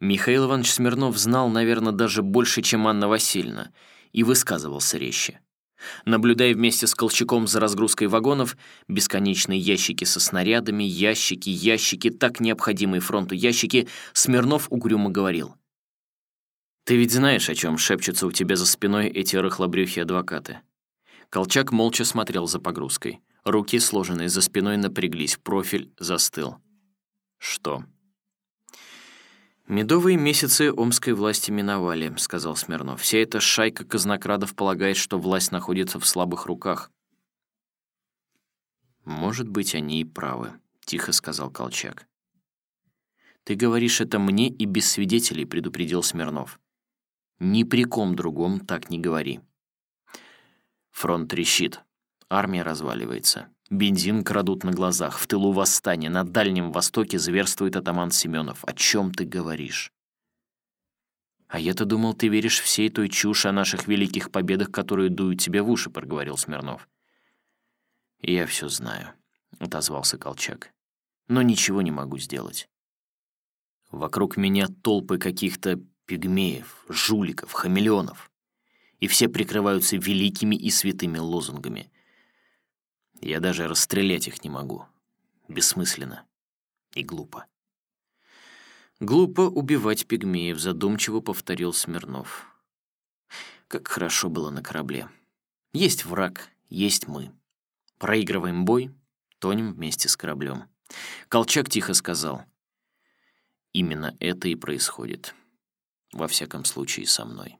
Михаил Иванович Смирнов знал, наверное, даже больше, чем Анна Васильевна, и высказывался резче. Наблюдая вместе с Колчаком за разгрузкой вагонов, бесконечные ящики со снарядами, ящики, ящики, так необходимые фронту ящики, Смирнов угрюмо говорил. «Ты ведь знаешь, о чем шепчутся у тебя за спиной эти рыхлобрюхие адвокаты?» Колчак молча смотрел за погрузкой. Руки, сложенные за спиной, напряглись, профиль застыл. «Что?» «Медовые месяцы омской власти миновали», — сказал Смирнов. «Вся эта шайка казнокрадов полагает, что власть находится в слабых руках». «Может быть, они и правы», — тихо сказал Колчак. «Ты говоришь это мне и без свидетелей», — предупредил Смирнов. «Ни при ком другом так не говори». Фронт трещит, армия разваливается. Бензин крадут на глазах, в тылу восстания, на Дальнем Востоке зверствует атаман Семенов. О чем ты говоришь? А я-то думал, ты веришь всей той чуши о наших великих победах, которые дуют тебе в уши, проговорил Смирнов. Я все знаю, отозвался Колчак. Но ничего не могу сделать. Вокруг меня толпы каких-то пигмеев, жуликов, хамелеонов. И все прикрываются великими и святыми лозунгами — я даже расстрелять их не могу. Бессмысленно и глупо. «Глупо убивать пигмеев», — задумчиво повторил Смирнов. «Как хорошо было на корабле. Есть враг, есть мы. Проигрываем бой, тонем вместе с кораблем». Колчак тихо сказал. «Именно это и происходит. Во всяком случае, со мной».